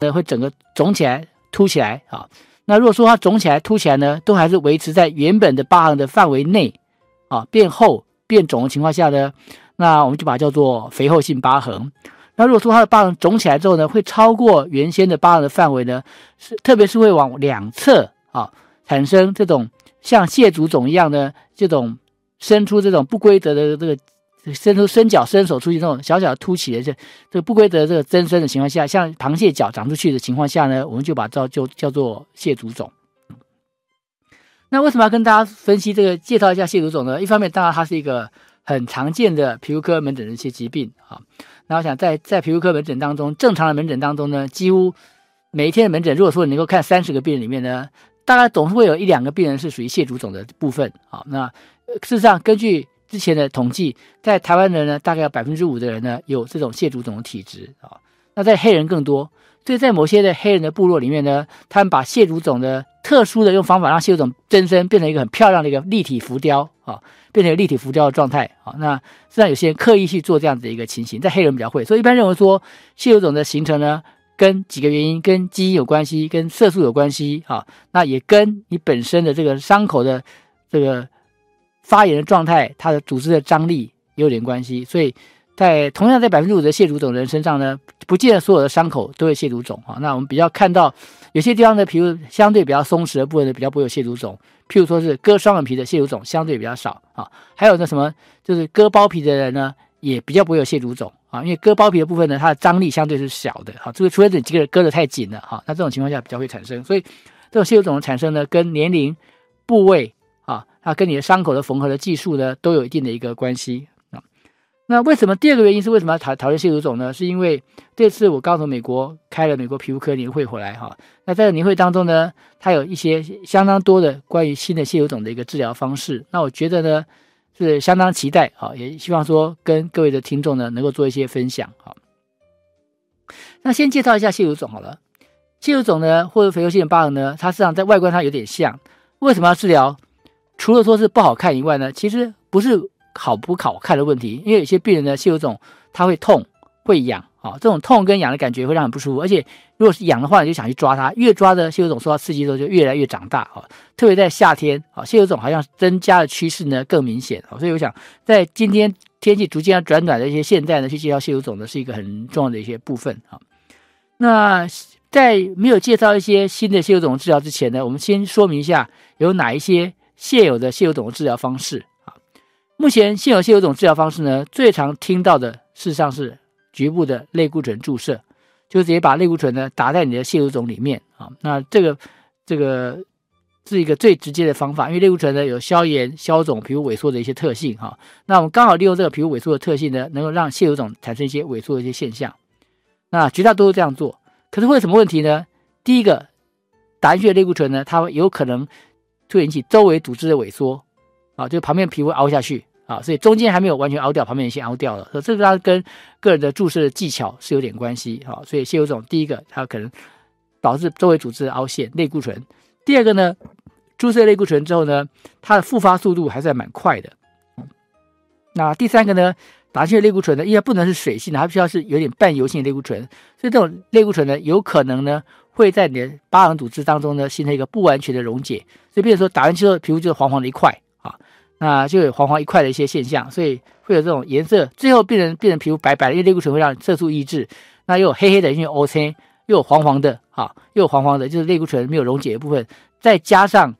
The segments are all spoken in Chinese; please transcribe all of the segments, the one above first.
呢会整个肿起来、凸起来啊。那如果说它肿起来、凸起来呢，都还是维持在原本的疤痕的范围内啊，变厚、变肿的情况下呢，那我们就把它叫做肥厚性疤痕。那如果说它的疤痕肿起来之后呢，会超过原先的疤痕的范围呢，是特别是会往两侧啊产生这种像蟹足肿一样的这种伸出这种不规则的这个。伸出伸脚、伸手出去，这种小小的凸起的这这个不规则这个增生的情况下，像螃蟹脚长出去的情况下呢，我们就把这就叫做蟹足肿。那为什么要跟大家分析这个介绍一下蟹足肿呢？一方面，当然它是一个很常见的皮肤科门诊的一些疾病啊。那我想在在皮肤科门诊当中，正常的门诊当中呢，几乎每一天的门诊，如果说你能够看三十个病人里面呢，大概总是会有一两个病人是属于蟹足肿的部分啊。那事实上，根据之前的统计，在台湾人呢，大概有百分之五的人呢有这种蟹足肿的体质啊。那在黑人更多，所以在某些的黑人的部落里面呢，他们把蟹足肿的特殊的用方法让蟹足肿增生，变成一个很漂亮的一个立体浮雕啊，变成一个立体浮雕的状态啊。那实际上有些人刻意去做这样子的一个情形，在黑人比较会，所以一般认为说蟹足肿的形成呢，跟几个原因，跟基因有关系，跟色素有关系啊。那也跟你本身的这个伤口的这个。发炎的状态，它的组织的张力也有点关系，所以在同样在百分之五的蟹足肿人身上呢，不见得所有的伤口都有蟹足肿啊。那我们比较看到有些地方的皮肤相对比较松弛的部分呢，比较不会有蟹足肿，譬如说是割双眼皮的蟹足肿相对比较少啊。还有那什么，就是割包皮的人呢，也比较不会有蟹足肿啊，因为割包皮的部分呢，它的张力相对是小的哈。这个除非你这个割得太紧了哈，那这种情况下比较会产生。所以这种蟹足肿的产生呢，跟年龄、部位。啊，跟你的伤口的缝合的技术呢，都有一定的一个关系啊。那为什么第二个原因是为什么要讨讨论蟹足肿呢？是因为这次我刚从美国开了美国皮肤科年会回来哈。那在年会当中呢，它有一些相当多的关于新的蟹足肿的一个治疗方式。那我觉得呢，是相当期待啊，也希望说跟各位的听众呢能够做一些分享啊。那先介绍一下蟹足肿好了。蟹足肿呢，或者肥厚性疤痕呢，它实际上在外观上有点像。为什么要治疗？除了说是不好看以外呢，其实不是好不好看的问题，因为有些病人呢，是有种他会痛、会痒啊，这种痛跟痒的感觉会让人不舒服，而且如果是痒的话，你就想去抓它，越抓的蟹肉肿受到刺激之后就越来越长大啊，特别在夏天啊，蟹肉肿好像增加的趋势呢更明显啊，所以我想在今天天气逐渐要转暖的一些现在呢，去介绍蟹肉肿呢是一个很重要的一些部分啊。那在没有介绍一些新的蟹肉肿治疗之前呢，我们先说明一下有哪一些。现有的蟹油肿的治疗方式啊，目前现有蟹油肿治疗方式呢，最常听到的事实上是局部的类固醇注射，就直接把类固醇呢打在你的蟹油肿里面啊。那这个这个是一个最直接的方法，因为类固醇呢有消炎、消肿、皮肤萎缩的一些特性哈。那我们刚好利用这个皮肤萎缩的特性呢，能够让蟹油肿产生一些萎缩的一些现象。那绝大多数这样做，可是会有什么问题呢？第一个，打进去的类固醇呢，它有可能。会引起周围组织的萎缩，啊，就旁边皮肤凹下去，啊，所以中间还没有完全凹掉，旁边先凹掉了，所以这个它跟个人的注射的技巧是有点关系，啊，所以蟹油肿第一个它可能导致周围组织的凹陷，类固醇。第二个呢，注射类固醇之后呢，它的复发速度还是蛮快的。那第三个呢，打进去类固醇呢，因为不能是水性的，它必须要是有点半油性的类固醇，所以这种类固醇呢，有可能呢。会在你的疤痕组织当中呢形成一个不完全的溶解，所以比如说打完之后皮肤就是黄黄的一块啊，那就有黄黄一块的一些现象，所以会有这种颜色，最后变成变成皮肤白白的，因为类固醇会让色素抑制，那又有黑黑的，因为 O C，又有黄黄的啊，又有黄黄的，就是类固醇没有溶解的部分，再加上。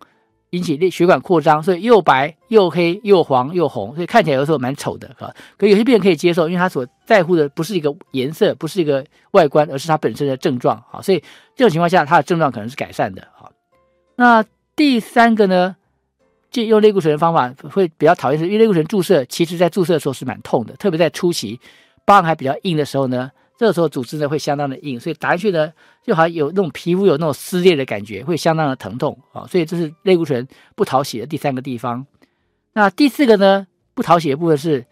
引起血血管扩张，所以又白又黑又黄又红，所以看起来有时候蛮丑的哈。可有些病人可以接受，因为他所在乎的不是一个颜色，不是一个外观，而是他本身的症状哈。所以这种情况下，他的症状可能是改善的哈。那第三个呢，就用类固醇的方法会比较讨厌，是因为类固醇注射，其实在注射的时候是蛮痛的，特别在初期疤痕还比较硬的时候呢。这个时候组织呢会相当的硬，所以打进去呢就好像有那种皮肤有那种撕裂的感觉，会相当的疼痛啊。所以这是类固醇不讨喜的第三个地方。那第四个呢不讨喜的部分是，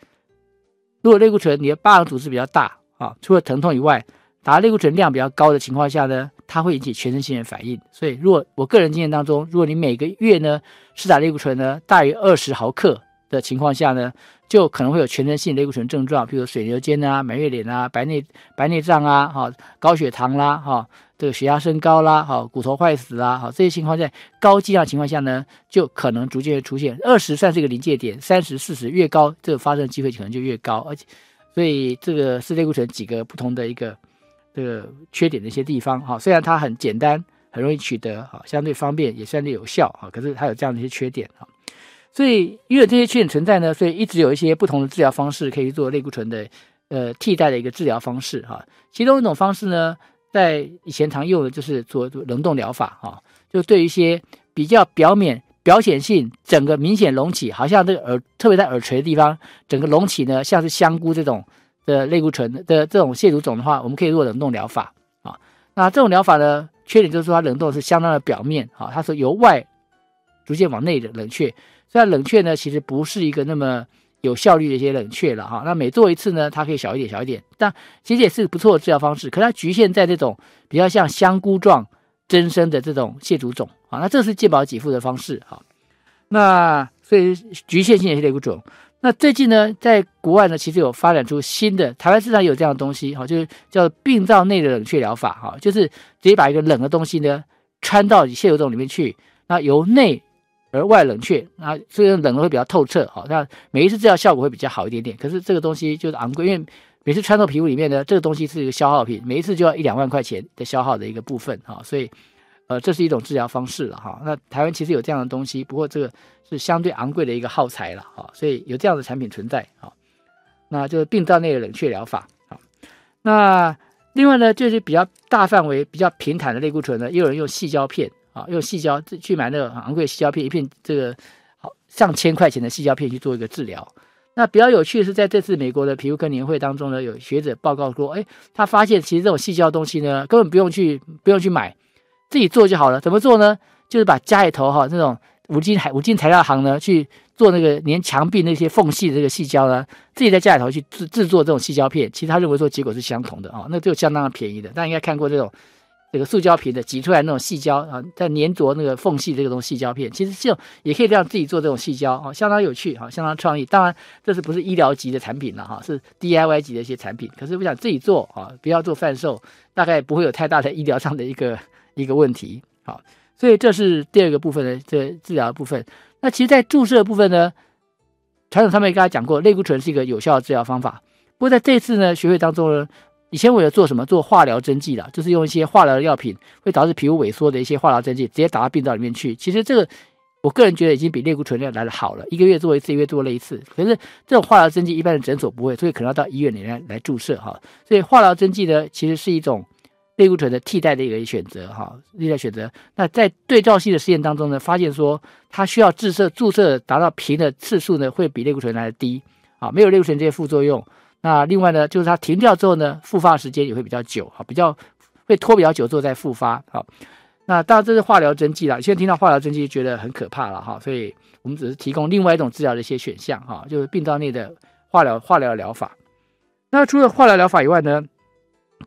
如果类固醇你的疤痕组织比较大啊，除了疼痛以外，打类固醇量比较高的情况下呢，它会引起全身性的反应。所以如果我个人经验当中，如果你每个月呢施打类固醇呢大于二十毫克的情况下呢，就可能会有全身性类固醇症状，比如水牛肩啊、满月脸啊、白内白内障啊、哈高血糖啦、哈这个血压升高啦、哈骨头坏死啦、哈这些情况在高剂量情况下呢，就可能逐渐会出现。二十算是一个临界点，三十、四十越高，这个发生机会可能就越高。而且，所以这个是类固醇几个不同的一个这个缺点的一些地方。哈，虽然它很简单，很容易取得，哈，相对方便，也相对有效，哈，可是它有这样的一些缺点，哈。所以，因为这些缺点存在呢，所以一直有一些不同的治疗方式可以做类固醇的呃替代的一个治疗方式哈。其中一种方式呢，在以前常用的就是做冷冻疗法哈，就对一些比较表面表显性整个明显隆起，好像这个耳特别在耳垂的地方整个隆起呢，像是香菇这种的类固醇的这种蟹足肿的话，我们可以做冷冻疗法啊。那这种疗法呢，缺点就是说它冷冻是相当的表面啊，它是由外逐渐往内的冷却。那冷却呢，其实不是一个那么有效率的一些冷却了哈。那每做一次呢，它可以小一点，小一点，但其实也是不错的治疗方式。可它局限在这种比较像香菇状增生的这种蟹足肿啊。那这是健保给付的方式哈。那所以局限性也是类固种。那最近呢，在国外呢，其实有发展出新的，台湾市场有这样的东西哈，就是叫病灶内的冷却疗法哈，就是直接把一个冷的东西呢穿到蟹足肿里面去，那由内。而外冷却，那虽然冷的会比较透彻，好，那每一次治疗效果会比较好一点点。可是这个东西就是昂贵，因为每次穿透皮肤里面呢，这个东西是一个消耗品，每一次就要一两万块钱的消耗的一个部分，哈，所以呃，这是一种治疗方式了，哈。那台湾其实有这样的东西，不过这个是相对昂贵的一个耗材了，哈，所以有这样的产品存在，哈。那就是病灶内的冷却疗法，好。那另外呢，就是比较大范围、比较平坦的类固醇呢，也有人用细胶片。啊，用细胶去买那个昂贵细胶片，一片这个好上千块钱的细胶片去做一个治疗。那比较有趣的是，在这次美国的皮肤科年会当中呢，有学者报告说，哎，他发现其实这种细胶东西呢，根本不用去不用去买，自己做就好了。怎么做呢？就是把家里头哈这种五金材五金材料行呢去做那个连墙壁那些缝隙的这个细胶呢，自己在家里头去制制作这种细胶片。其实他认为说结果是相同的啊，那就相当的便宜的。大家应该看过这种。这个塑胶瓶的挤出来那种细胶啊，在粘着那个缝隙这个东西胶片，其实这种也可以让自己做这种细胶啊，相当有趣哈，相当创意。当然，这是不是医疗级的产品了哈，是 DIY 级的一些产品。可是我想自己做啊，不要做贩售，大概不会有太大的医疗上的一个一个问题。好，所以这是第二个部分的这治疗部分。那其实，在注射部分呢，传统上面跟大家讲过，类固醇是一个有效的治疗方法。不过在这次呢，学会当中呢。以前我有做什么做化疗针剂的，就是用一些化疗的药品会导致皮肤萎缩的一些化疗针剂，直接打到病灶里面去。其实这个我个人觉得已经比类固醇来的好了，一个月做一次，一个月做了一次。可是这种化疗针剂一般的诊所不会，所以可能要到医院里面来注射哈。所以化疗针剂呢，其实是一种类固醇的替代的一个选择哈，替代选择。那在对照性的实验当中呢，发现说它需要注射注射达到平的次数呢，会比类固醇来的低啊，没有类固醇这些副作用。那另外呢，就是它停掉之后呢，复发时间也会比较久，哈，比较会拖比较久之后再复发，哈。那当然这是化疗针剂啦，现在听到化疗针剂觉得很可怕了，哈，所以我们只是提供另外一种治疗的一些选项，哈，就是病灶内的化疗化疗疗法。那除了化疗疗法以外呢，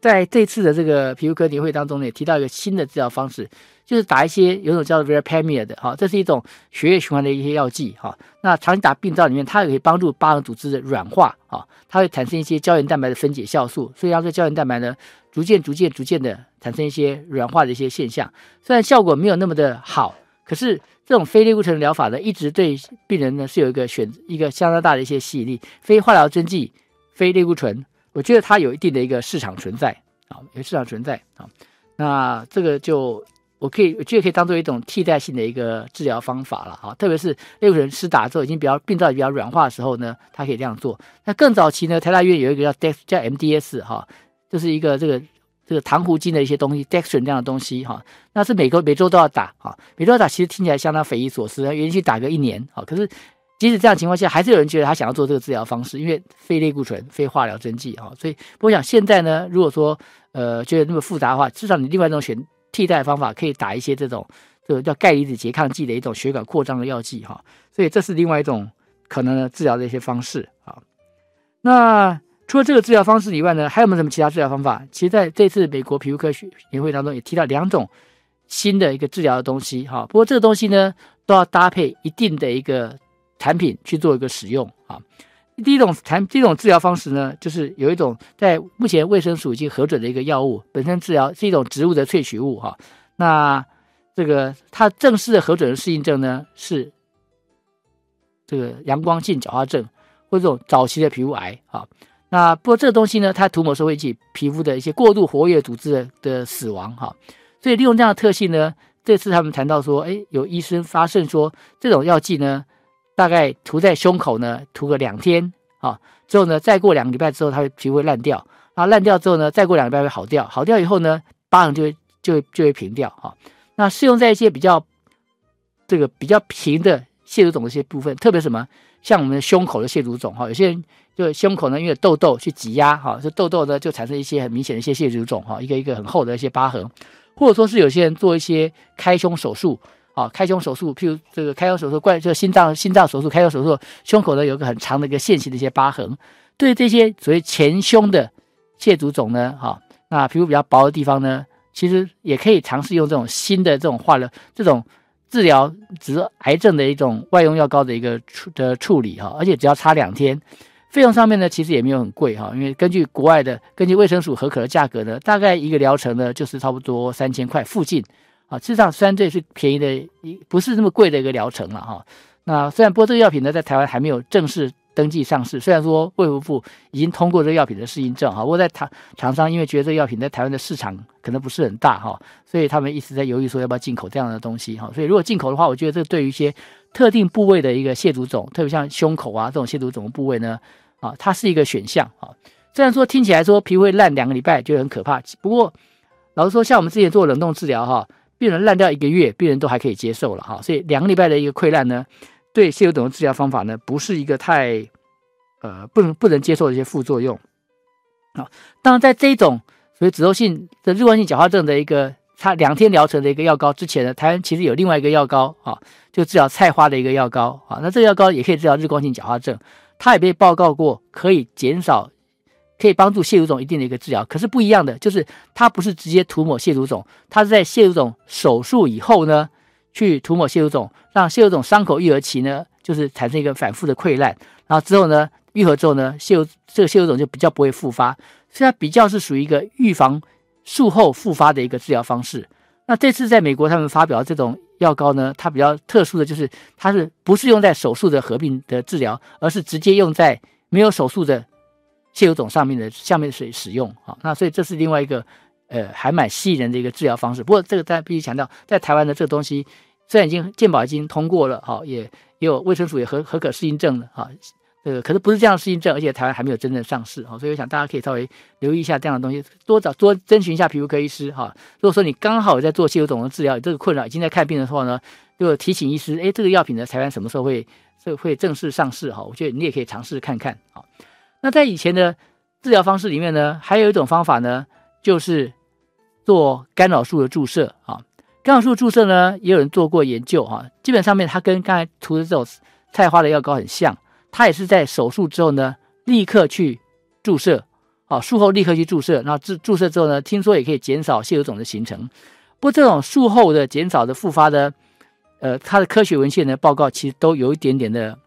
在这次的这个皮肤科年会当中呢，也提到一个新的治疗方式。就是打一些有种叫做 Verapamil 的哈，这是一种血液循环的一些药剂哈。那长期打病灶里面，它也可以帮助疤痕组织的软化哈，它会产生一些胶原蛋白的分解酵素，所以让这胶原蛋白呢逐渐、逐渐、逐渐的产生一些软化的一些现象。虽然效果没有那么的好，可是这种非类固醇疗法呢，一直对病人呢是有一个选一个相当大的一些吸引力。非化疗针剂、非类固醇，我觉得它有一定的一个市场存在啊，有市场存在啊。那这个就。我可以，我觉得可以当做一种替代性的一个治疗方法了哈，特别是类固醇施打之后已经比较病灶比较软化的时候呢，它可以这样做。那更早期呢，台大医院有一个叫 Dex 叫 MDS 哈，就是一个这个这个糖糊精的一些东西，Dextrin 这样的东西哈，那是每个每周都要打哈，每周打其实听起来相当匪夷所思，连续打个一年哈，可是即使这样情况下，还是有人觉得他想要做这个治疗方式，因为非类固醇、非化疗针剂哈，所以我想现在呢，如果说呃觉得那么复杂的话，至少你另外一种选。替代方法可以打一些这种，这个叫钙离子拮抗剂的一种血管扩张的药剂哈，所以这是另外一种可能的治疗的一些方式啊。那除了这个治疗方式以外呢，还有没有什么其他治疗方法？其实在这次美国皮肤科学年会当中也提到两种新的一个治疗的东西哈。不过这个东西呢，都要搭配一定的一个产品去做一个使用啊。第一种产第一种治疗方式呢，就是有一种在目前卫生署已经核准的一个药物，本身治疗是一种植物的萃取物哈。那这个它正式的核准的适应症呢是这个阳光性角化症或这种早期的皮肤癌啊。那不过这个东西呢，它涂抹时候会引起皮肤的一些过度活跃组织的的死亡哈。所以利用这样的特性呢，这次他们谈到说，哎，有医生发现说这种药剂呢。大概涂在胸口呢，涂个两天啊，之后呢，再过两个礼拜之后，它皮肤会烂掉，然后烂掉之后呢，再过两个礼拜会好掉，好掉以后呢，疤痕就会就会就会平掉啊。那适用在一些比较这个比较平的蟹足肿的一些部分，特别什么，像我们的胸口的蟹足肿哈，有些人就胸口呢因为痘痘去挤压哈，这痘痘呢就产生一些很明显的一些蟹足肿哈，一个一个很厚的一些疤痕，或者说是有些人做一些开胸手术。啊，开胸手术，譬如这个开胸手术，怪这个心脏心脏手术，开胸手术，胸口呢有个很长的一个线形的一些疤痕。对这些所谓前胸的腺足肿呢，哈，那皮肤比较薄的地方呢，其实也可以尝试用这种新的这种化疗这种治疗指癌症的一种外用药膏的一个处的处理哈，而且只要擦两天，费用上面呢其实也没有很贵哈，因为根据国外的根据卫生署合可的价格呢，大概一个疗程呢就是差不多三千块附近。啊，事实上虽然这也是便宜的，一不是那么贵的一个疗程了哈。那虽然不过这个药品呢，在台湾还没有正式登记上市。虽然说卫福部已经通过这个药品的适应症哈，不过在厂厂商因为觉得这个药品在台湾的市场可能不是很大哈，所以他们一直在犹豫说要不要进口这样的东西哈。所以如果进口的话，我觉得这对于一些特定部位的一个蟹足肿，特别像胸口啊这种蟹足肿的部位呢，啊，它是一个选项啊。虽然说听起来说皮会烂两个礼拜就很可怕，不过老实说，像我们之前做冷冻治疗哈。病人烂掉一个月，病人都还可以接受了哈，所以两个礼拜的一个溃烂呢，对蟹足肿的治疗方法呢，不是一个太呃不能不能接受的一些副作用啊。当然，在这种所谓脂漏性的日光性角化症的一个它两天疗程的一个药膏之前呢，台湾其实有另外一个药膏啊，就治疗菜花的一个药膏啊，那这个药膏也可以治疗日光性角化症，它也被报告过可以减少。可以帮助蟹足肿一定的一个治疗，可是不一样的就是它不是直接涂抹蟹足肿，它是在蟹足肿手术以后呢，去涂抹蟹足肿，让蟹足肿伤口愈合期呢，就是产生一个反复的溃烂，然后之后呢，愈合之后呢，蟹这个蟹足肿就比较不会复发，所以它比较是属于一个预防术后复发的一个治疗方式。那这次在美国他们发表这种药膏呢，它比较特殊的就是它是不是用在手术的合并的治疗，而是直接用在没有手术的。蟹油肿上面的下面的水使用啊，那所以这是另外一个呃还蛮吸引人的一个治疗方式。不过这个大家必须强调，在台湾的这个东西虽然已经健保已经通过了，哈，也也有卫生署也合合可适应症了，哈，呃可是不是这样适应症，而且台湾还没有真正上市，哈，所以我想大家可以稍微留意一下这样的东西，多找多征询一下皮肤科医师，哈。如果说你刚好在做蟹油肿的治疗，这个困扰已经在看病的话呢，就提醒医师，哎，这个药品呢，台湾什么时候会会会正式上市？哈，我觉得你也可以尝试看看，啊。那在以前的治疗方式里面呢，还有一种方法呢，就是做干扰素的注射啊。干扰素注射呢，也有人做过研究哈。基本上面它跟刚才涂的这种菜花的药膏很像，它也是在手术之后呢，立刻去注射，啊，术后立刻去注射，那注注射之后呢，听说也可以减少蟹油肿的形成。不过这种术后的减少的复发的，呃，它的科学文献的报告其实都有一点点的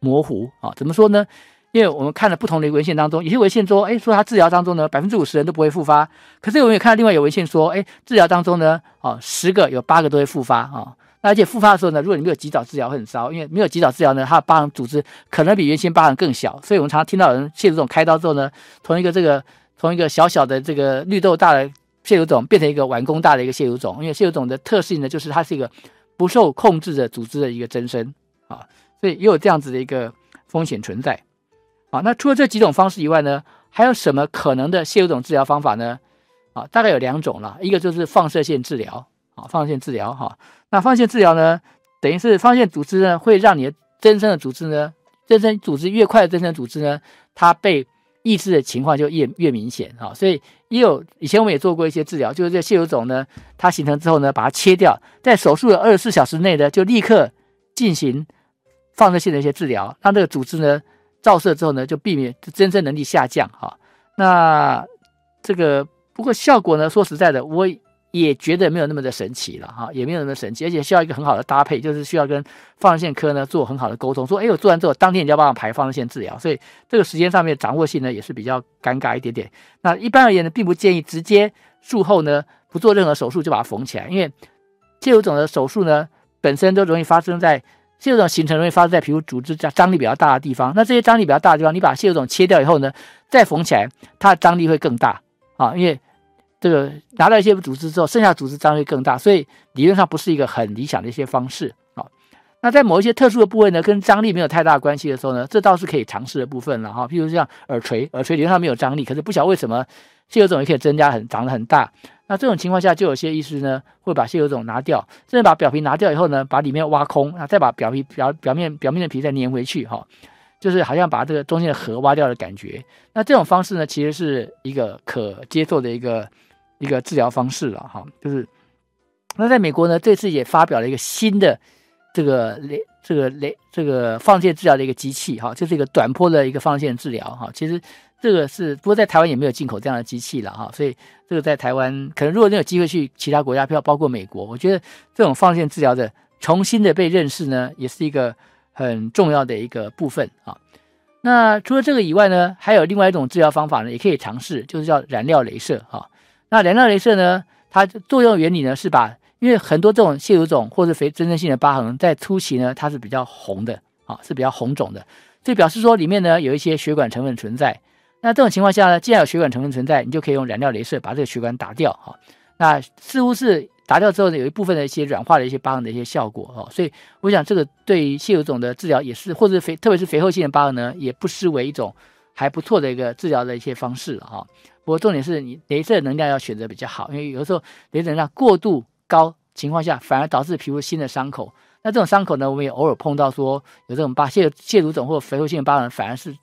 模糊啊。怎么说呢？因为我们看了不同的文献当中，有些文献说，哎，说他治疗当中呢，百分之五十人都不会复发。可是我们也看到另外有文献说，哎，治疗当中呢，哦，十个有八个都会复发啊。那而且复发的时候呢，如果你没有及早治疗会很糟，因为没有及早治疗呢，它的疤痕组织可能比原先疤痕更小。所以我们常常听到人蟹足肿开刀之后呢，从一个这个从一个小小的这个绿豆大的蟹足肿变成一个碗公大的一个蟹足肿，因为蟹足肿的特性呢，就是它是一个不受控制的组织的一个增生啊，所以也有这样子的一个风险存在。啊，那除了这几种方式以外呢，还有什么可能的蟹足肿治疗方法呢？啊，大概有两种了，一个就是放射线治疗，啊，放射线治疗哈。那放射线治疗呢，等于是放射线组织呢，会让你的增生的组织呢，增生组织越快的增生组织呢，它被抑制的情况就越越明显啊。所以也有以前我们也做过一些治疗，就是这蟹足肿呢，它形成之后呢，把它切掉，在手术的二十四小时内呢，就立刻进行放射线的一些治疗，让这个组织呢。照射之后呢，就避免增生能力下降哈。那这个不过效果呢，说实在的，我也觉得没有那么的神奇了哈，也没有那么神奇，而且需要一个很好的搭配，就是需要跟放射线科呢做很好的沟通，说，哎，我做完之后，当天你就要帮我排放射线治疗，所以这个时间上面掌握性呢也是比较尴尬一点点。那一般而言呢，并不建议直接术后呢不做任何手术就把它缝起来，因为腺瘤肿的手术呢本身都容易发生在腺瘤肿形成容易发生在皮肤组织张张力比较大的地方，那这些张力比较大的地方，你把腺瘤肿切掉以后呢，再缝起来，它的张力会更大啊，因为。这个拿到一些组织之后，剩下组织张力更大，所以理论上不是一个很理想的一些方式啊。那在某一些特殊的部位呢，跟张力没有太大关系的时候呢，这倒是可以尝试的部分了哈。譬如像耳垂，耳垂理论上没有张力，可是不晓得为什么腺瘤肿也可以增加很长得很大。那这种情况下，就有些医师呢会把腺瘤肿拿掉，甚至把表皮拿掉以后呢，把里面挖空，啊，再把表皮表表面表面的皮再粘回去哈，就是好像把这个中间的核挖掉的感觉。那这种方式呢，其实是一个可接受的一个。一个治疗方式了哈，就是那在美国呢，这次也发表了一个新的这个雷这个雷这个放线治疗的一个机器哈，就是一个短波的一个放线治疗哈。其实这个是不过在台湾也没有进口这样的机器了哈，所以这个在台湾可能如果你有机会去其他国家，票包括美国，我觉得这种放线治疗的重新的被认识呢，也是一个很重要的一个部分啊。那除了这个以外呢，还有另外一种治疗方法呢，也可以尝试，就是叫燃料镭射哈。那燃料镭射呢？它作用原理呢是把，因为很多这种腺瘤肿或者非真正性的疤痕在初期呢，它是比较红的啊，是比较红肿的，这表示说里面呢有一些血管成分存在。那这种情况下呢，既然有血管成分存在，你就可以用燃料镭射把这个血管打掉哈。那似乎是打掉之后呢，有一部分的一些软化的一些疤痕的一些效果哈。所以我想这个对于腺瘤肿的治疗也是，或者肥特别是肥厚性的疤痕呢，也不失为一种还不错的一个治疗的一些方式了哈。不过重点是你镭射能量要选择比较好，因为有的时候镭射能量过度高情况下，反而导致皮肤新的伤口。那这种伤口呢，我们也偶尔碰到说有这种疤蟹蟹乳肿或肥厚性的疤痕，反而是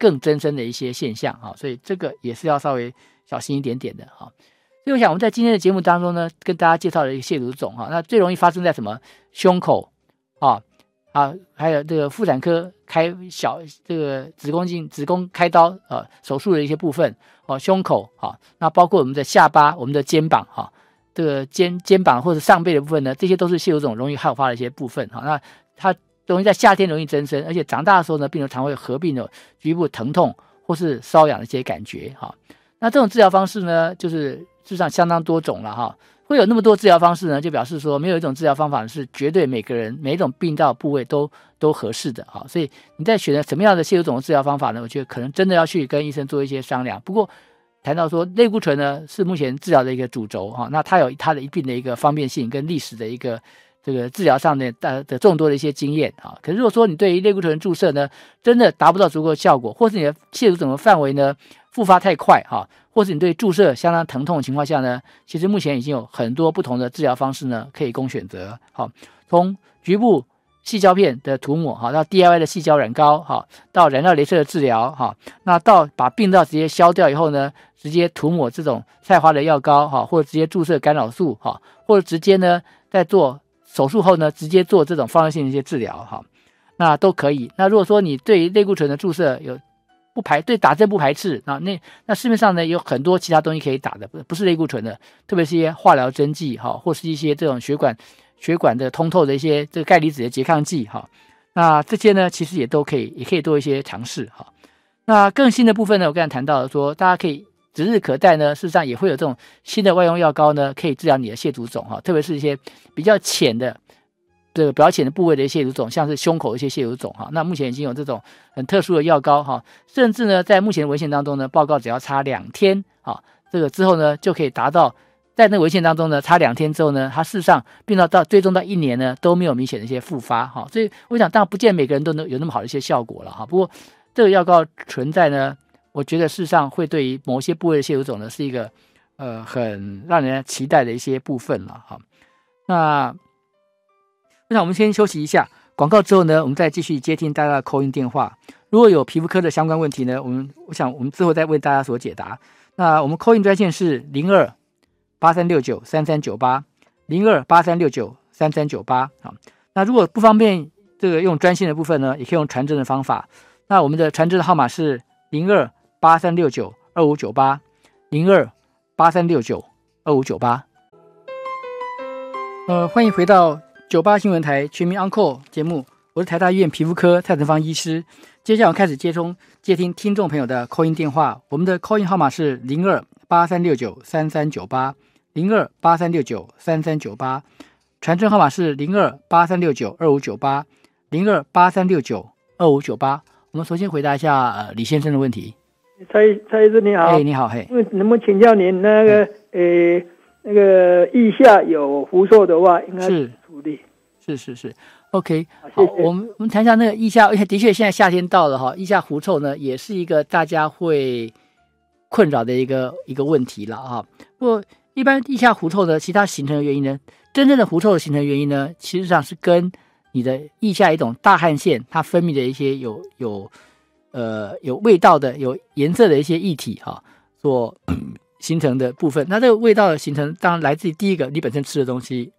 更增生的一些现象啊。所以这个也是要稍微小心一点点的哈。所以我想我们在今天的节目当中呢，跟大家介绍了一个蟹乳肿哈，那最容易发生在什么胸口啊？啊，还有这个妇产科开小这个子宫镜、子宫开刀啊手术的一些部分哦，胸口哈，那包括我们的下巴、我们的肩膀哈，这个肩肩膀或者上背的部分呢，这些都是腺瘤肿容易好发的一些部分哈。那它容易在夏天容易增生，而且长大的时候呢，病人常会合并的局部疼痛或是瘙痒的一些感觉哈。那这种治疗方式呢，就是事实上相当多种了哈。会有那么多治疗方式呢，就表示说没有一种治疗方法是绝对每个人每一种病灶部位都都合适的啊。所以你在选择什么样的腺瘤肿的治疗方法呢？我觉得可能真的要去跟医生做一些商量。不过谈到说类固醇呢是目前治疗的一个主轴哈，那它有它的一定的一个方便性跟历史的一个这个治疗上的的的众多的一些经验啊。可是如果说你对于类固醇注射呢真的达不到足够的效果，或是你的切除整个范围呢复发太快哈。或是你对注射相当疼痛的情况下呢，其实目前已经有很多不同的治疗方式呢，可以供选择。好，从局部细胶片的涂抹，哈，到 DIY 的细胶软膏，哈，到燃料镭射的治疗，哈，那到把病灶直接消掉以后呢，直接涂抹这种菜花的药膏，哈，或者直接注射干扰素，哈，或者直接呢在做手术后呢，直接做这种放射性的一些治疗，哈，那都可以。那如果说你对于类固醇的注射有不排对打针不排斥啊，那那市面上呢有很多其他东西可以打的，不不是类固醇的，特别是一些化疗针剂哈，或是一些这种血管血管的通透的一些这个钙离子的拮抗剂哈，那这些呢其实也都可以，也可以做一些尝试哈。那更新的部分呢，我刚才谈到说，大家可以指日可待呢，事实上也会有这种新的外用药膏呢，可以治疗你的蟹足肿哈，特别是一些比较浅的。这个表浅的部位的一些瘤肿，像是胸口一些腺瘤肿哈，那目前已经有这种很特殊的药膏哈，甚至呢，在目前的文献当中呢，报告只要擦两天啊，这个之后呢，就可以达到在那个文献当中呢，擦两天之后呢，它事实上病到到最终到一年呢，都没有明显的一些复发哈，所以我想，当然不见每个人都能有那么好的一些效果了哈。不过这个药膏存在呢，我觉得事实上会对于某些部位的腺瘤肿呢，是一个呃很让人期待的一些部分了哈。那。那我们先休息一下，广告之后呢，我们再继续接听大家的扣音电话。如果有皮肤科的相关问题呢，我们我想我们之后再为大家所解答。那我们扣音专线是零二八三六九三三九八零二八三六九三三九八。啊，那如果不方便这个用专线的部分呢，也可以用传真的方法。那我们的传真的号码是零二八三六九二五九八零二八三六九二五九八。呃，欢迎回到九八新闻台全民 Uncle 节目，我是台大医院皮肤科蔡成芳医师。接下来我开始接通接听听众朋友的 call in 电话，我们的 call in 号码是零二八三六九三三九八零二八三六九三三九八，传真号码是零二八三六九二五九八零二八三六九二五九八。我们首先回答一下呃李先生的问题。蔡蔡医生你好，哎，你好，嘿，能不能请教您那个呃？那个腋下有狐臭的话，应该是处理。是是是，OK。好，我们我们谈一下那个腋下，的确现在夏天到了哈，腋下狐臭呢，也是一个大家会困扰的一个一个问题了哈。不过一般腋下狐臭的其他形成的原因呢，真正的狐臭的形成原因呢，其实上是跟你的腋下一种大汗腺它分泌的一些有有呃有味道的、有颜色的一些液体哈所。形成的部分，那这个味道的形成，当然来自于第一个你本身吃的东西。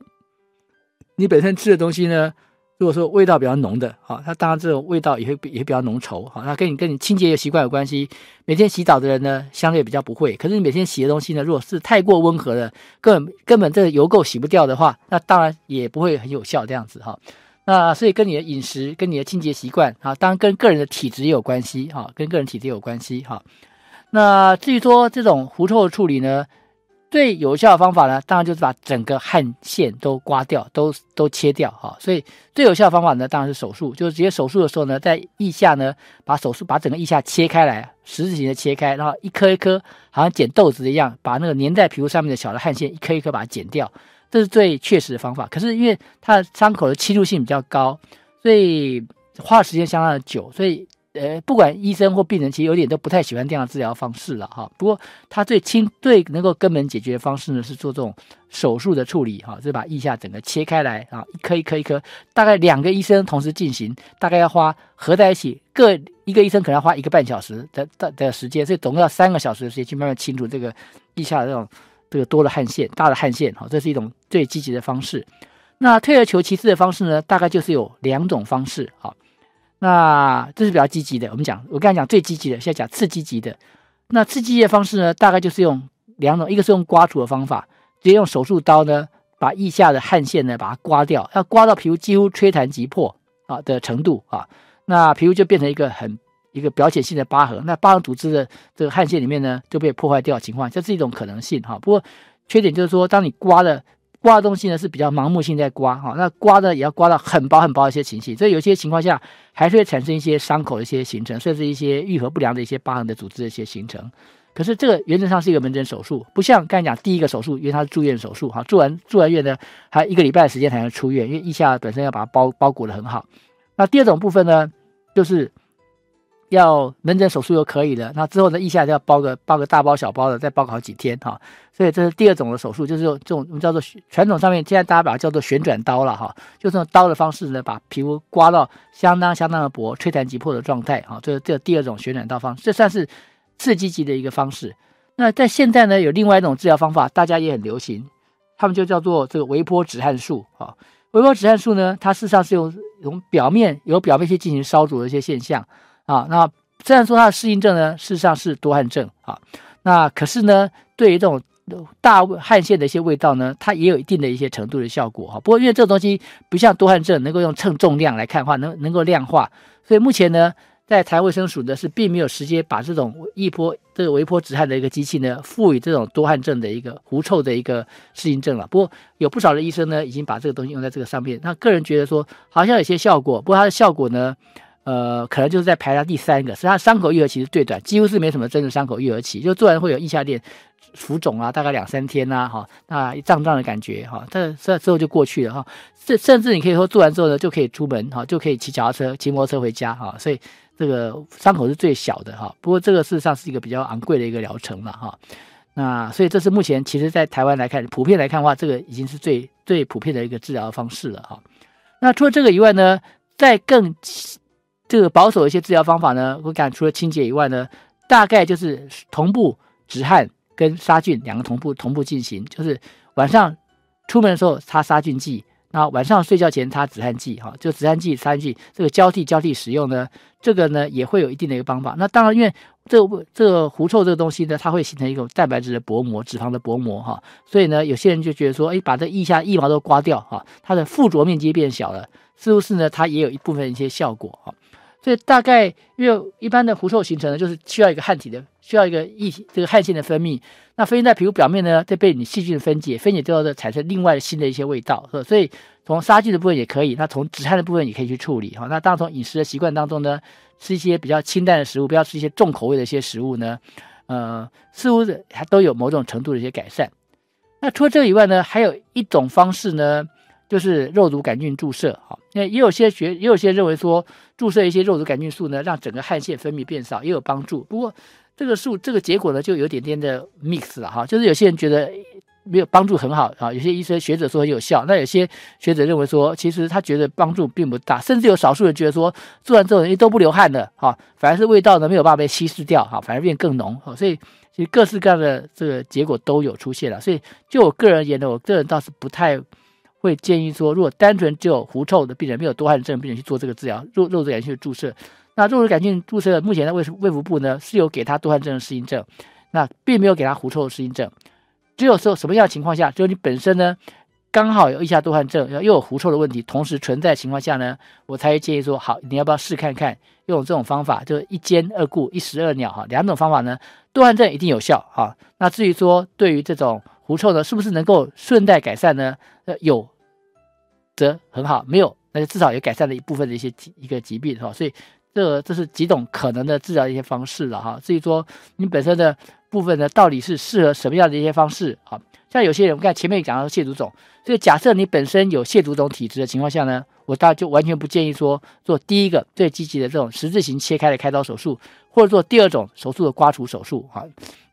你本身吃的东西呢，如果说味道比较浓的，哈，它当然这种味道也会也比较浓稠，哈，那跟你跟你清洁的习惯有关系。每天洗澡的人呢，相对比较不会。可是你每天洗的东西呢，如果是太过温和的，根本根本这个油垢洗不掉的话，那当然也不会很有效这样子哈。那所以跟你的饮食、跟你的清洁习惯啊，当然跟个人的体质也有关系哈，跟个人体质有关系哈。那至于说这种狐臭的处理呢，最有效的方法呢，当然就是把整个汗腺都刮掉，都都切掉哈。所以最有效的方法呢，当然是手术，就是直接手术的时候呢，在腋下呢，把手术把整个腋下切开来，十字形的切开，然后一颗一颗，好像剪豆子一样，把那个粘在皮肤上面的小的汗腺一颗一颗把它剪掉，这是最确实的方法。可是因为它的伤口的侵入性比较高，所以花的时间相当的久，所以。呃，不管医生或病人，其实有点都不太喜欢这样的治疗方式了哈。不过，他最轻、最能够根本解决的方式呢，是做这种手术的处理哈，就是把腋下整个切开来啊，一颗一颗一颗，大概两个医生同时进行，大概要花合在一起各一个医生可能要花一个半小时的的的时间，所以总共要三个小时的时间去慢慢清除这个腋下的这种这个多的汗腺、大的汗腺哈，这是一种最积极的方式。那退而求其次的方式呢，大概就是有两种方式哈。那这是比较积极的。我们讲，我刚才讲最积极的，现在讲次积极的。那次积极的方式呢，大概就是用两种，一个是用刮除的方法，直接用手术刀呢，把腋下的汗腺呢把它刮掉，要刮到皮肤几乎吹弹即破啊的程度啊，那皮肤就变成一个很一个表浅性的疤痕。那疤痕组织的这个汗腺里面呢就被破坏掉情况，这是一种可能性哈。不过缺点就是说，当你刮的。刮的东西呢是比较盲目性在刮哈，那刮的也要刮到很薄很薄一些情形，所以有些情况下还是会产生一些伤口的一些形成，甚至一些愈合不良的一些疤痕的组织的一些形成。可是这个原则上是一个门诊手术，不像刚才讲第一个手术，因为它是住院手术哈，住完住完院呢还一个礼拜的时间才能出院，因为腋下本身要把它包包裹的很好。那第二种部分呢，就是。要门诊手术就可以了，那之后呢，一下就要包个包个大包小包的，再包个好几天哈。所以这是第二种的手术，就是用这种我们叫做传统上面现在大家把它叫做旋转刀了哈，就这种刀的方式呢，把皮肤刮到相当相当的薄，吹弹即破的状态哈。这这第二种旋转刀方式，这算是次积极的一个方式。那在现在呢，有另外一种治疗方法，大家也很流行，他们就叫做这个微波止汗术啊。微波止汗术呢，它事实上是用从表面由表面去进行烧灼的一些现象。啊，那虽然说它的适应症呢，事实上是多汗症啊，那可是呢，对于这种大汗腺的一些味道呢，它也有一定的一些程度的效果哈。不过因为这个东西不像多汗症能够用称重量来看的话，能能够量化，所以目前呢，在台卫生署呢是并没有直接把这种一波这个微波止汗的一个机器呢赋予这种多汗症的一个狐臭的一个适应症了。不过有不少的医生呢已经把这个东西用在这个上面，那个人觉得说好像有些效果，不过它的效果呢。呃，可能就是在排到第三个，实际上伤口愈合期是最短，几乎是没什么真的伤口愈合期，就做完会有腋下垫浮肿啊，大概两三天呐，哈，那一胀胀的感觉哈，这这之后就过去了哈，甚甚至你可以说做完之后呢，就可以出门哈，就可以骑脚踏车、骑摩托车回家哈，所以这个伤口是最小的哈，不过这个事实上是一个比较昂贵的一个疗程了哈，那所以这是目前其实在台湾来看，普遍来看的话，这个已经是最最普遍的一个治疗方式了哈。那除了这个以外呢，在更这个保守的一些治疗方法呢，我感除了清洁以外呢，大概就是同步止汗跟杀菌两个同步同步进行，就是晚上出门的时候擦杀菌剂，那晚上睡觉前擦止汗剂，哈，就止汗剂、杀菌剂这个交替交替使用呢，这个呢也会有一定的一个方法。那当然，因为这个这个狐臭这个东西呢，它会形成一种蛋白质的薄膜、脂肪的薄膜哈，所以呢，有些人就觉得说，哎，把这腋下腋毛都刮掉哈，它的附着面积变小了，是不是呢？它也有一部分一些效果哈。所以大概因为一般的狐臭形成呢，就是需要一个汗体的，需要一个液这个汗腺的分泌。那分泌在皮肤表面呢，再被你细菌分解，分解之后呢，产生另外的新的一些味道。所以从杀菌的部分也可以，那从止汗的部分也可以去处理哈。那当然从饮食的习惯当中呢，吃一些比较清淡的食物，不要吃一些重口味的一些食物呢，呃，似乎还都有某种程度的一些改善。那除了这个以外呢，还有一种方式呢。就是肉毒杆菌注射，哈，那也有些学，也有些认为说注射一些肉毒杆菌素呢，让整个汗腺分泌变少，也有帮助。不过这个数这个结果呢，就有点点的 mix 了，哈，就是有些人觉得没有帮助很好，啊，有些医生学者说很有效，那有些学者认为说，其实他觉得帮助并不大，甚至有少数人觉得说做完之后人都不流汗的，哈，反而是味道呢没有办法被稀释掉，哈，反而变更浓，哈，所以其实各式各样的这个结果都有出现了。所以就我个人而言呢，我个人倒是不太。会建议说，如果单纯只有狐臭的病人，没有多汗症病人去做这个治疗，肉肉毒杆菌注射。那肉毒杆菌注射目前的卫卫福部呢是有给他多汗症的适应症，那并没有给他狐臭的适应症。只有说什么样的情况下，只有你本身呢刚好有腋下多汗症，又有狐臭的问题同时存在情况下呢，我才建议说，好，你要不要试看看用这种方法，就是一兼二顾，一石二鸟哈。两种方法呢，多汗症一定有效哈。那至于说对于这种狐臭呢，是不是能够顺带改善呢？有。则很好，没有，那就至少也改善了一部分的一些一个疾病哈，所以这这是几种可能的治疗的一些方式了哈。至于说你本身的部分呢，到底是适合什么样的一些方式啊？像有些人，我看前面讲到蟹足肿，所以假设你本身有蟹足肿体质的情况下呢，我大就完全不建议说做第一个最积极的这种十字形切开的开刀手术，或者做第二种手术的刮除手术哈。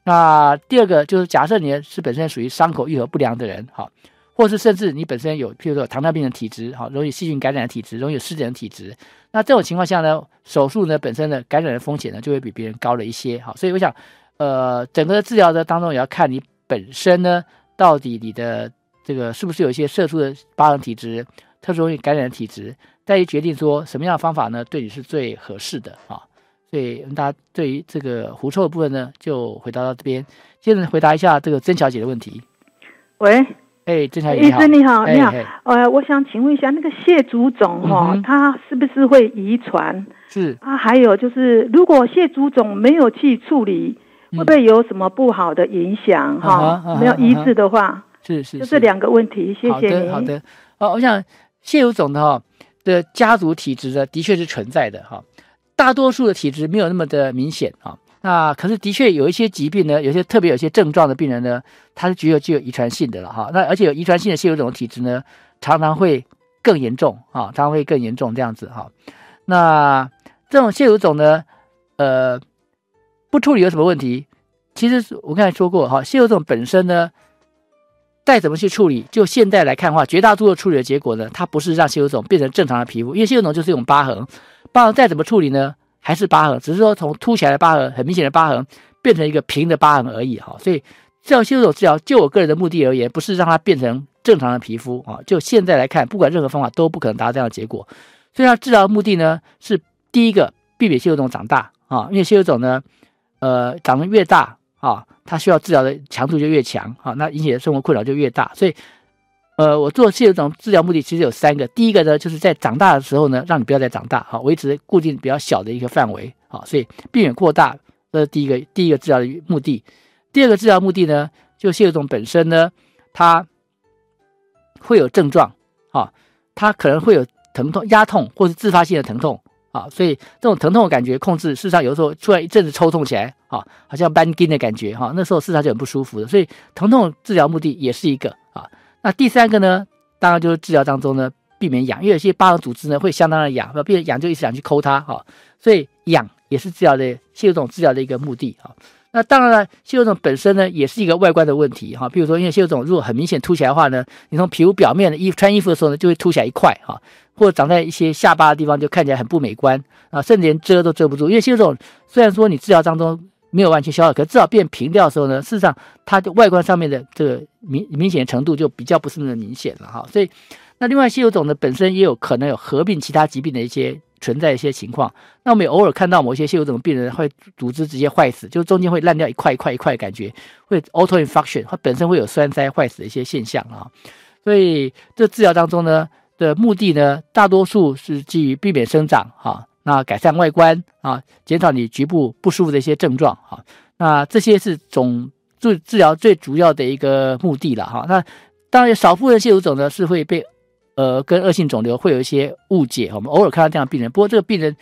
那第二个就是假设你是本身属于伤口愈合不良的人哈。或是甚至你本身有，譬如说糖尿病的体质，哈，容易细菌感染的体质，容易有湿疹的体质，那这种情况下呢，手术呢本身的感染的风险呢就会比别人高了一些，哈，所以我想，呃，整个治疗的当中也要看你本身呢，到底你的这个是不是有一些色素的疤痕体质，特殊容易感染的体质，再去决定说什么样的方法呢对你是最合适的，啊，所以大家对于这个狐臭的部分呢，就回答到这边，接着回答一下这个曾小姐的问题，喂。哎，郑小医生你好，你好，呃，我想请问一下，那个蟹足肿哈，它是不是会遗传？是。啊，还有就是，如果蟹足肿没有去处理，会不会有什么不好的影响？哈，没有医治的话，是是，就这两个问题，谢谢你。好的，哦，我想蟹足肿的哈的家族体质的的确是存在的哈，大多数的体质没有那么的明显啊。那可是的确有一些疾病呢，有些特别有些症状的病人呢，他是具有具有遗传性的了哈。那而且有遗传性的蟹足肿的体质呢，常常会更严重啊，常常会更严重这样子哈。那这种蟹足肿呢，呃，不处理有什么问题？其实我刚才说过哈，蟹足肿本身呢，再怎么去处理，就现在来看的话，绝大多数处理的结果呢，它不是让蟹足肿变成正常的皮肤，因为蟹足肿就是一种疤痕，疤痕再怎么处理呢？还是疤痕，只是说从凸起来的疤痕，很明显的疤痕变成一个平的疤痕而已哈。所以这样修手治疗，就我个人的目的而言，不是让它变成正常的皮肤啊。就现在来看，不管任何方法都不可能达到这样的结果。所以它治疗的目的呢，是第一个避免血肉肿长大啊，因为血肉肿呢，呃，长得越大啊，它需要治疗的强度就越强啊，那引起的生活困扰就越大，所以。呃，我做蟹足肿治疗目的其实有三个。第一个呢，就是在长大的时候呢，让你不要再长大，好，维持固定比较小的一个范围，好，所以避免扩大，这是第一个第一个治疗的目的。第二个治疗目的呢，就蟹足肿本身呢，它会有症状，啊，它可能会有疼痛、压痛或是自发性的疼痛，啊，所以这种疼痛的感觉控制，事实上有时候突然一阵子抽痛起来，啊，好像扳筋的感觉，哈，那时候事实上就很不舒服的。所以疼痛治疗目的也是一个，那第三个呢，当然就是治疗当中呢，避免痒，因为有些疤痕组织呢会相当的痒，那病人痒就一直想去抠它，哈，所以痒也是治疗的蟹足肿治疗的一个目的，哈。那当然了，蟹肉肿本身呢也是一个外观的问题，哈，比如说因为蟹肉肿如果很明显凸起来的话呢，你从皮肤表面的衣服穿衣服的时候呢就会凸起来一块，哈，或者长在一些下巴的地方就看起来很不美观，啊，甚至连遮都遮不住，因为蟹肉肿虽然说你治疗当中。没有完全消掉，可至少变平掉的时候呢，事实上它的外观上面的这个明明显程度就比较不是那么明显了哈。所以，那另外蟹足肿呢本身也有可能有合并其他疾病的一些存在一些情况。那我们也偶尔看到某些蟹足肿病人会组织直接坏死，就是中间会烂掉一块一块一块的感觉，会 auto infarction，它本身会有栓塞坏死的一些现象啊。所以这治疗当中呢的目的呢，大多数是基于避免生长哈，那改善外观啊，减少你局部不舒服的一些症状哈。那这些是总治治疗最主要的一个目的了哈。那当然少部分蟹足肿呢是会被。呃，跟恶性肿瘤会有一些误解，我们偶尔看到这样病人，不过这个病人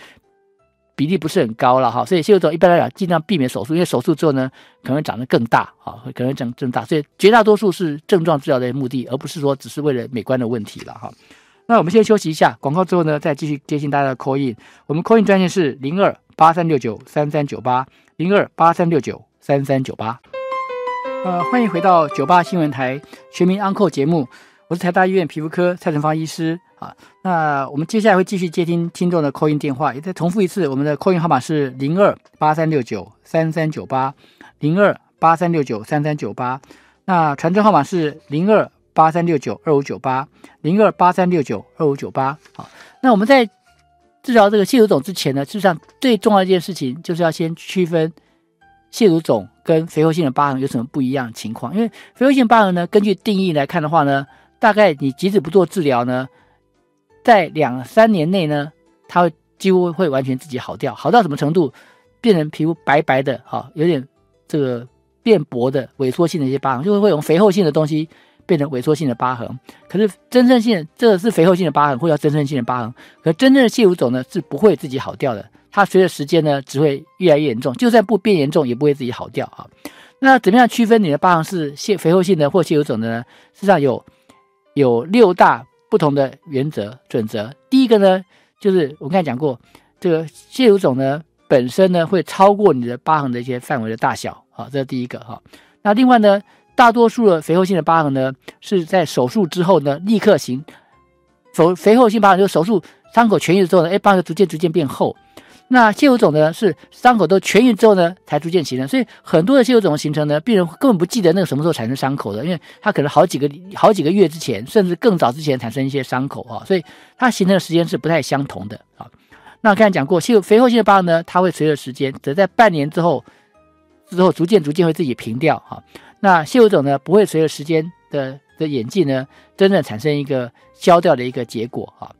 比例不是很高了哈，所以蟹肉肿一般来讲尽量避免手术，因为手术之后呢，可能长得更大啊，可能长更大，所以绝大多数是症状治疗的目的，而不是说只是为了美观的问题了哈。那我们先休息一下，广告之后呢，再继续接听大家的 call in，我们 call in 专线是零二八三六九三三九八零二八三六九三三九八。呃，欢迎回到九八新闻台全民安扣节目。我是台大医院皮肤科蔡成芳医师啊，那我们接下来会继续接听听众的 call in 电话，也再重复一次，我们的 call in 号码是零二八三六九三三九八零二八三六九三三九八，那传真号码是零二八三六九二五九八零二八三六九二五九八。好，那我们在治疗这个蟹足肿之前呢，事实上最重要一件事情就是要先区分蟹足肿跟肥厚性的疤痕有什么不一样的情况，因为肥厚性疤痕呢，根据定义来看的话呢。大概你即使不做治疗呢，在两三年内呢，它会几乎会完全自己好掉，好到什么程度？变成皮肤白白的，哈，有点这个变薄的萎缩性的一些疤痕，就会会用肥厚性的东西变成萎缩性的疤痕。可是真正性，这是肥厚性的疤痕，或叫真正性的疤痕。可真正的蟹足肿呢，是不会自己好掉的，它随着时间呢，只会越来越严重，就算不变严重，也不会自己好掉啊。那怎么样区分你的疤痕是蟹肥厚性的或蟹足肿的呢？实际上有。有六大不同的原则准则。第一个呢，就是我刚才讲过，这个蟹足肿呢本身呢会超过你的疤痕的一些范围的大小，好，这是第一个哈。那另外呢，大多数的肥厚性的疤痕呢是在手术之后呢立刻行，否肥厚性疤痕就是手术伤口痊愈之后呢，哎，疤痕逐渐逐渐变厚。那蟹足肿呢，是伤口都痊愈之后呢，才逐渐形成。所以很多的蟹足肿的形成呢，病人根本不记得那个什么时候产生伤口的，因为他可能好几个好几个月之前，甚至更早之前产生一些伤口啊，所以它形成的时间是不太相同的啊。那刚才讲过，蟹肥厚性的疤痕呢，它会随着时间，则在半年之后之后逐渐逐渐会自己平掉啊。那蟹足肿呢，不会随着时间的的演进呢，真正产生一个消掉的一个结果啊。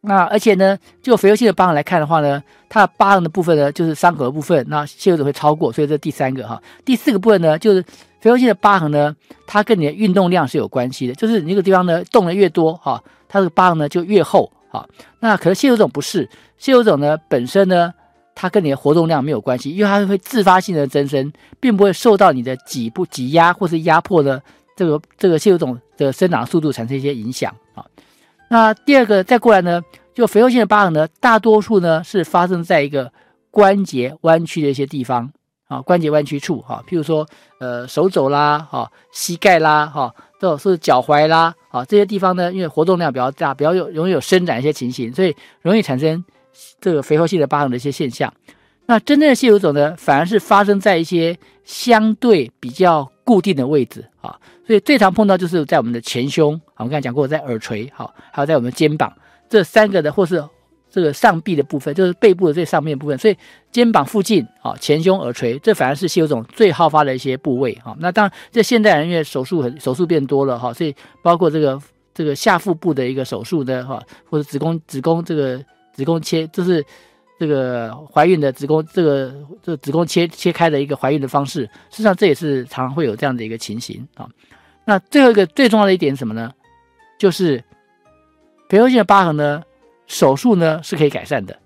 那而且呢，就肥厚性的疤痕来看的话呢，它的疤痕的部分呢，就是伤口的部分，那蟹肉肿会超过，所以这第三个哈。第四个部分呢，就是肥厚性的疤痕呢，它跟你的运动量是有关系的，就是你那个地方呢动的越多哈，它这个疤痕呢就越厚哈。那可是蟹肉肿不是，蟹肉肿呢本身呢，它跟你的活动量没有关系，因为它会自发性的增生，并不会受到你的挤不挤压或是压迫的这个这个蟹肉肿的生长速度产生一些影响啊。那第二个再过来呢，就肥厚性的疤痕呢，大多数呢是发生在一个关节弯曲的一些地方啊，关节弯曲处哈，譬如说呃手肘啦，哈膝盖啦，哈，或是脚踝啦，啊这些地方呢，因为活动量比较大，比较有容易有伸展一些情形，所以容易产生这个肥厚性的疤痕的一些现象。那真正的蟹足肿呢，反而是发生在一些相对比较固定的位置啊。所以最常碰到就是在我们的前胸，啊，我刚才讲过，在耳垂，好，还有在我们肩膀这三个的，或是这个上臂的部分，就是背部的最上面部分。所以肩膀附近，啊，前胸、耳垂，这反而是血肿最好发的一些部位，哈。那当然，这现代人因为手术很手术变多了，哈，所以包括这个这个下腹部的一个手术的，哈，或者子宫子宫这个子宫切，就是。这个怀孕的子宫，这个这子宫切切开的一个怀孕的方式，实际上这也是常常会有这样的一个情形啊。那最后一个最重要的一点是什么呢？就是肥厚性的疤痕呢，手术呢是可以改善的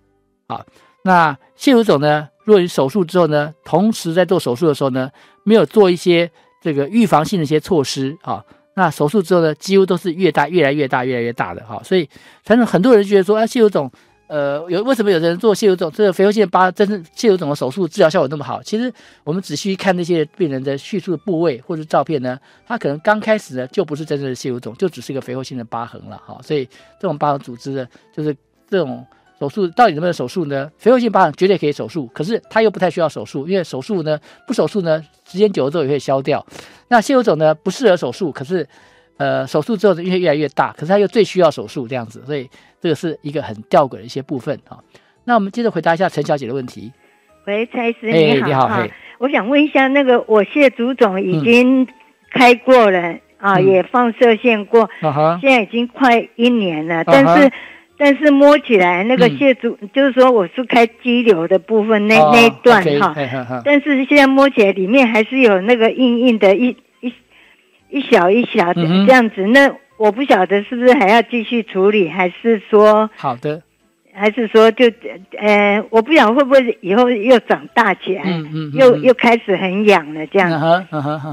啊。那腺瘤肿呢，如果你手术之后呢，同时在做手术的时候呢，没有做一些这个预防性的一些措施啊，那手术之后呢，几乎都是越大越来越大越来越大的哈。所以反正很多人觉得说，啊，蟹足肿。呃，有为什么有的人做蟹油肿，这个肥厚性疤，真正蟹油肿的手术治疗效果那么好？其实我们仔细看那些病人的叙述的部位或者照片呢，他可能刚开始呢就不是真正的蟹油肿，就只是一个肥厚性的疤痕了哈。所以这种疤痕组织呢，就是这种手术到底能不能手术呢？肥厚性疤痕绝对可以手术，可是它又不太需要手术，因为手术呢不手术呢，时间久了之后也会消掉。那蟹油肿呢不适合手术，可是呃，手术之后的越越来越大，可是他又最需要手术这样子，所以这个是一个很吊诡的一些部分啊。那我们接着回答一下陈小姐的问题。喂，蔡医师你好啊，我想问一下，那个我谢足总已经开过了啊，也放射线过，现在已经快一年了，但是但是摸起来那个谢足，就是说我是开肌瘤的部分那那一段哈，但是现在摸起来里面还是有那个硬硬的一。一小一小的这样子，那我不晓得是不是还要继续处理，还是说好的，还是说就呃，我不晓得会不会以后又长大起来，嗯嗯，又又开始很痒了这样。子，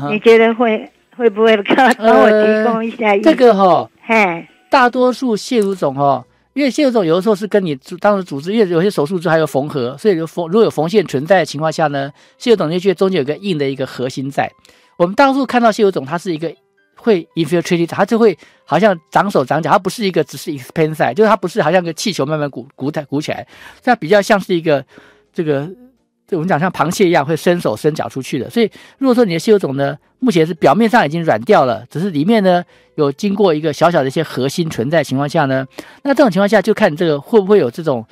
你觉得会会不会帮我提供一下？这个哈，嘿，大多数蟹乳肿哈，因为蟹乳肿有的时候是跟你当时组织，因为有些手术之后还有缝合，所以有缝如果有缝线存在的情况下呢，蟹乳肿就觉得中间有个硬的一个核心在。我们大多数看到蟹油肿，它是一个会 infiltrate，它就会好像长手长脚，它不是一个只是 expand，就是它不是好像个气球慢慢鼓鼓它鼓起来，它比较像是一个这个，我们讲像螃蟹一样会伸手伸脚出去的。所以如果说你的蟹油肿呢，目前是表面上已经软掉了，只是里面呢有经过一个小小的一些核心存在情况下呢，那这种情况下就看你这个会不会有这种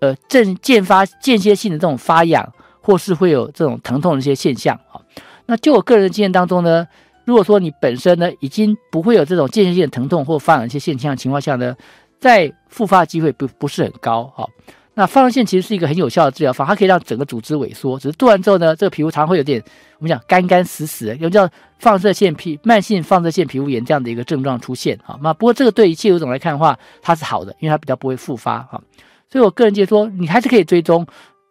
呃正渐发间歇性的这种发痒，或是会有这种疼痛的一些现象啊。那就我个人的经验当中呢，如果说你本身呢已经不会有这种间歇性的疼痛或发痒一些现象的情况下呢，在复发机会不不是很高哈。那放射线其实是一个很有效的治疗法，它可以让整个组织萎缩，只是做完之后呢，这个皮肤常会有点我们讲干干死死的，有叫放射线皮慢性放射线皮肤炎这样的一个症状出现哈。那不过这个对于切肤肿来看的话，它是好的，因为它比较不会复发哈。所以我个人建议说，你还是可以追踪，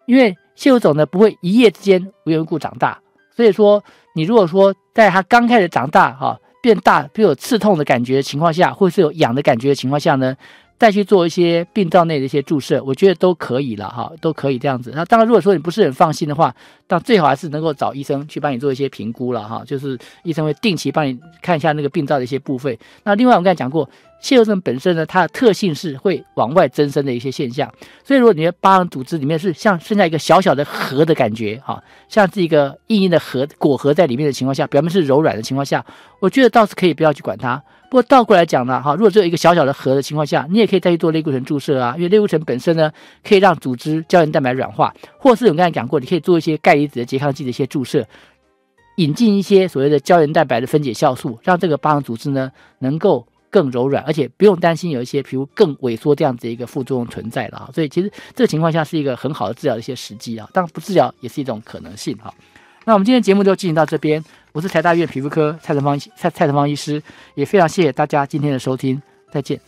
因为切肤肿呢不会一夜之间无缘无故长大。所以说，你如果说在它刚开始长大哈，变大，比如有刺痛的感觉的情况下，或是有痒的感觉的情况下呢，再去做一些病灶内的一些注射，我觉得都可以了哈，都可以这样子。那当然，如果说你不是很放心的话，但最好还是能够找医生去帮你做一些评估了哈，就是医生会定期帮你看一下那个病灶的一些部分。那另外，我刚才讲过。蟹肉症本身呢，它的特性是会往外增生的一些现象，所以如果你的疤痕组织里面是像剩下一个小小的核的感觉，哈，像是一个硬硬的核果核在里面的情况下，表面是柔软的情况下，我觉得倒是可以不要去管它。不过倒过来讲呢，哈，如果只有一个小小的核的情况下，你也可以再去做类固醇注射啊，因为类固醇本身呢可以让组织胶原蛋白软化，或是我刚才讲过，你可以做一些钙离子的拮抗剂的一些注射，引进一些所谓的胶原蛋白的分解酵素，让这个疤痕组织呢能够。更柔软，而且不用担心有一些皮肤更萎缩这样子一个副作用存在了啊，所以其实这个情况下是一个很好的治疗的一些时机啊，当然不治疗也是一种可能性哈。那我们今天节目就进行到这边，我是台大医院皮肤科蔡成芳蔡蔡成芳医师，也非常谢谢大家今天的收听，再见。